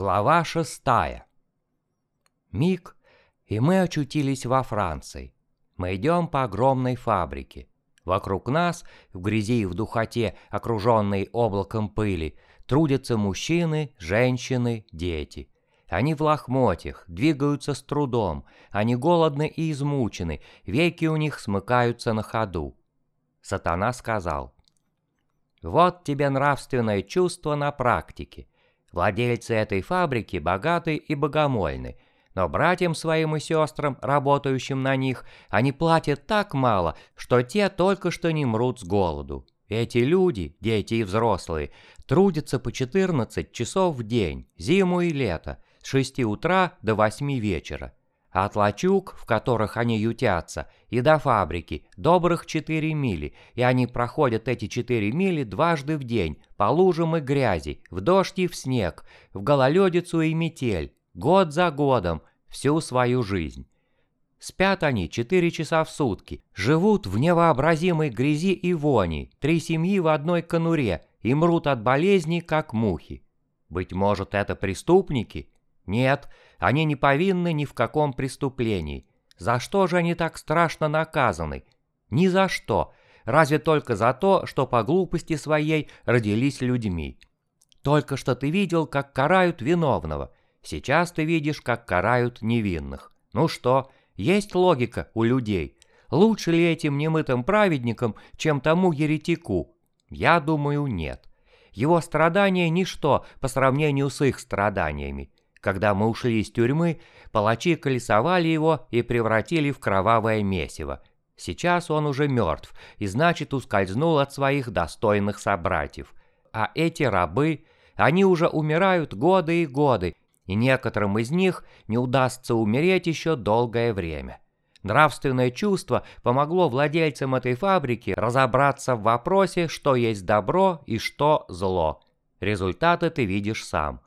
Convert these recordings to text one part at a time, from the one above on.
Глава шестая. Миг, и мы очутились во Франции. Мы идем по огромной фабрике. Вокруг нас, в грязи и в духоте, окруженные облаком пыли, трудятся мужчины, женщины, дети. Они в лохмотьях, двигаются с трудом, они голодны и измучены, веки у них смыкаются на ходу. Сатана сказал, «Вот тебе нравственное чувство на практике. Владельцы этой фабрики богаты и богомольны, но братьям своим и сестрам, работающим на них, они платят так мало, что те только что не мрут с голоду. Эти люди, дети и взрослые, трудятся по 14 часов в день, зиму и лето, с 6 утра до 8 вечера. От лачуг, в которых они ютятся, и до фабрики добрых 4 мили, и они проходят эти 4 мили дважды в день, по лужам и грязи, в дождь и в снег, в гололедицу и метель, год за годом, всю свою жизнь. Спят они 4 часа в сутки, живут в невообразимой грязи и вони, три семьи в одной конуре и мрут от болезней, как мухи. Быть может, это преступники? Нет, они не повинны ни в каком преступлении. За что же они так страшно наказаны? Ни за что, разве только за то, что по глупости своей родились людьми. Только что ты видел, как карают виновного. Сейчас ты видишь, как карают невинных. Ну что, есть логика у людей. Лучше ли этим немытым праведникам, чем тому еретику? Я думаю, нет. Его страдания – ничто по сравнению с их страданиями. Когда мы ушли из тюрьмы, палачи колесовали его и превратили в кровавое месиво. Сейчас он уже мертв и значит ускользнул от своих достойных собратьев. А эти рабы, они уже умирают годы и годы, и некоторым из них не удастся умереть еще долгое время. Нравственное чувство помогло владельцам этой фабрики разобраться в вопросе, что есть добро и что зло. Результаты ты видишь сам.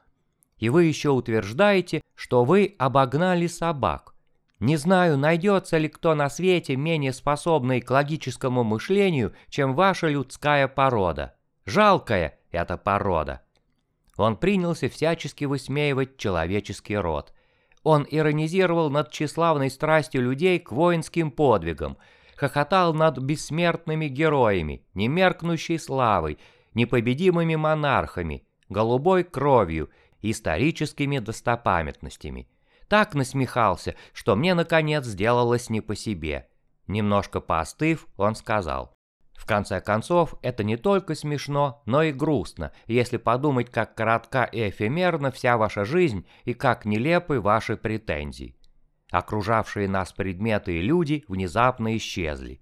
И вы еще утверждаете, что вы обогнали собак. Не знаю, найдется ли кто на свете менее способный к логическому мышлению, чем ваша людская порода. Жалкая эта порода. Он принялся всячески высмеивать человеческий род. Он иронизировал над тщеславной страстью людей к воинским подвигам, хохотал над бессмертными героями, немеркнущей славой, непобедимыми монархами, голубой кровью – историческими достопамятностями. Так насмехался, что мне наконец сделалось не по себе. Немножко поостыв, он сказал. В конце концов, это не только смешно, но и грустно, если подумать, как коротка и эфемерна вся ваша жизнь и как нелепы ваши претензии. Окружавшие нас предметы и люди внезапно исчезли.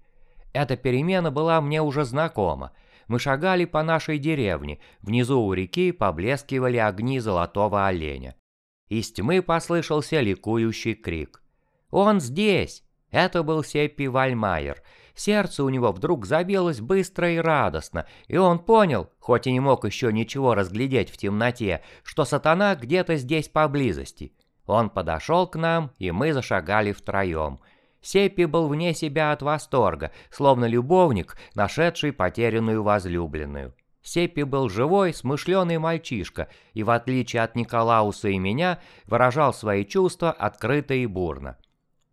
Эта перемена была мне уже знакома, мы шагали по нашей деревне, внизу у реки поблескивали огни золотого оленя. Из тьмы послышался ликующий крик. «Он здесь!» Это был Сеппи Вальмайер. Сердце у него вдруг забилось быстро и радостно, и он понял, хоть и не мог еще ничего разглядеть в темноте, что сатана где-то здесь поблизости. Он подошел к нам, и мы зашагали втроем – Сеппи был вне себя от восторга, словно любовник, нашедший потерянную возлюбленную. Сеппи был живой, смышленый мальчишка, и в отличие от Николауса и меня, выражал свои чувства открыто и бурно.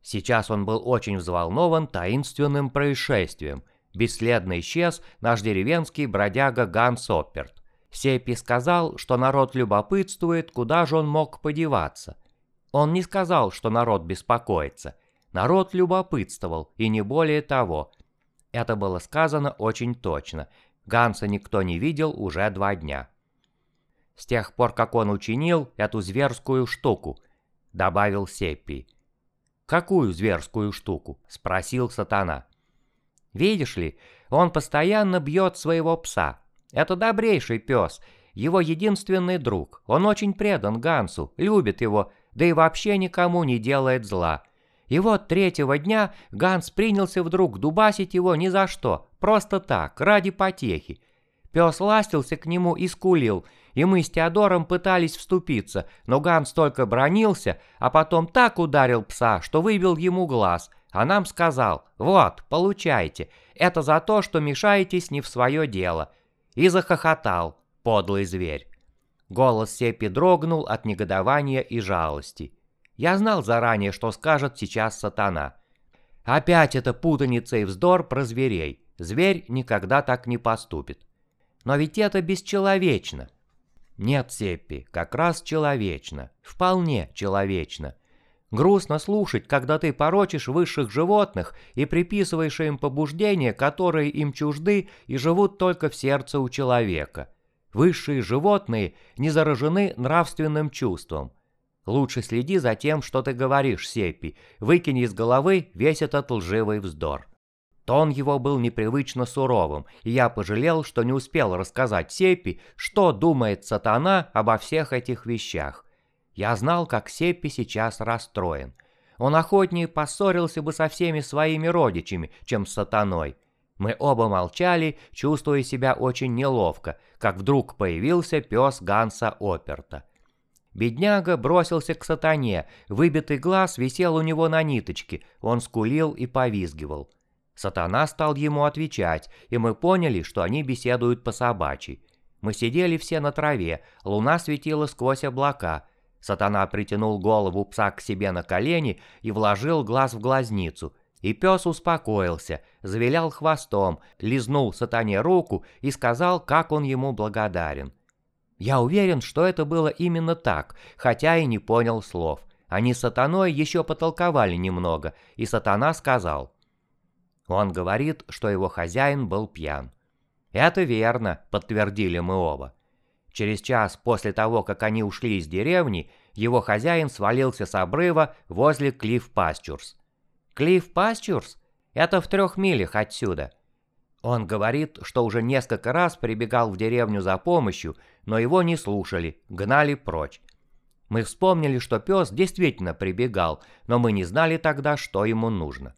Сейчас он был очень взволнован таинственным происшествием. Бесследно исчез наш деревенский бродяга Ганс Опперт. Сеппи сказал, что народ любопытствует, куда же он мог подеваться. Он не сказал, что народ беспокоится – Народ любопытствовал, и не более того. Это было сказано очень точно. Ганса никто не видел уже два дня. С тех пор, как он учинил эту зверскую штуку, добавил Сеппи. «Какую зверскую штуку?» – спросил сатана. «Видишь ли, он постоянно бьет своего пса. Это добрейший пес, его единственный друг. Он очень предан Гансу, любит его, да и вообще никому не делает зла. И вот третьего дня Ганс принялся вдруг дубасить его ни за что, просто так, ради потехи. Пес ластился к нему и скулил, и мы с Теодором пытались вступиться, но Ганс только бронился, а потом так ударил пса, что выбил ему глаз, а нам сказал «Вот, получайте, это за то, что мешаетесь не в свое дело». И захохотал, подлый зверь. Голос Сеппи дрогнул от негодования и жалости. Я знал заранее, что скажет сейчас сатана. Опять эта путаница и вздор про зверей. Зверь никогда так не поступит. Но ведь это бесчеловечно. Нет, Сеппи, как раз человечно. Вполне человечно. Грустно слушать, когда ты порочишь высших животных и приписываешь им побуждения, которые им чужды и живут только в сердце у человека. Высшие животные не заражены нравственным чувством. Лучше следи за тем, что ты говоришь, Сеппи, выкинь из головы весь этот лживый вздор. Тон его был непривычно суровым, и я пожалел, что не успел рассказать Сеппи, что думает сатана обо всех этих вещах. Я знал, как Сеппи сейчас расстроен. Он охотнее поссорился бы со всеми своими родичами, чем с сатаной. Мы оба молчали, чувствуя себя очень неловко, как вдруг появился пес Ганса Оперта. Бедняга бросился к сатане, выбитый глаз висел у него на ниточке, он скулил и повизгивал. Сатана стал ему отвечать, и мы поняли, что они беседуют по собачьи. Мы сидели все на траве, луна светила сквозь облака, Сатана притянул голову пса к себе на колени и вложил глаз в глазницу. И пес успокоился, завилял хвостом, лизнул сатане руку и сказал, как он ему благодарен. Я уверен, что это было именно так, хотя и не понял слов. Они с сатаной еще потолковали немного, и сатана сказал. Он говорит, что его хозяин был пьян. «Это верно», — подтвердили мы оба. Через час после того, как они ушли из деревни, его хозяин свалился с обрыва возле Клифф Пастюрс. Клифф Пастюрс? Это в трех милях отсюда. Он говорит, что уже несколько раз прибегал в деревню за помощью, но его не слушали, гнали прочь. Мы вспомнили, что пес действительно прибегал, но мы не знали тогда, что ему нужно.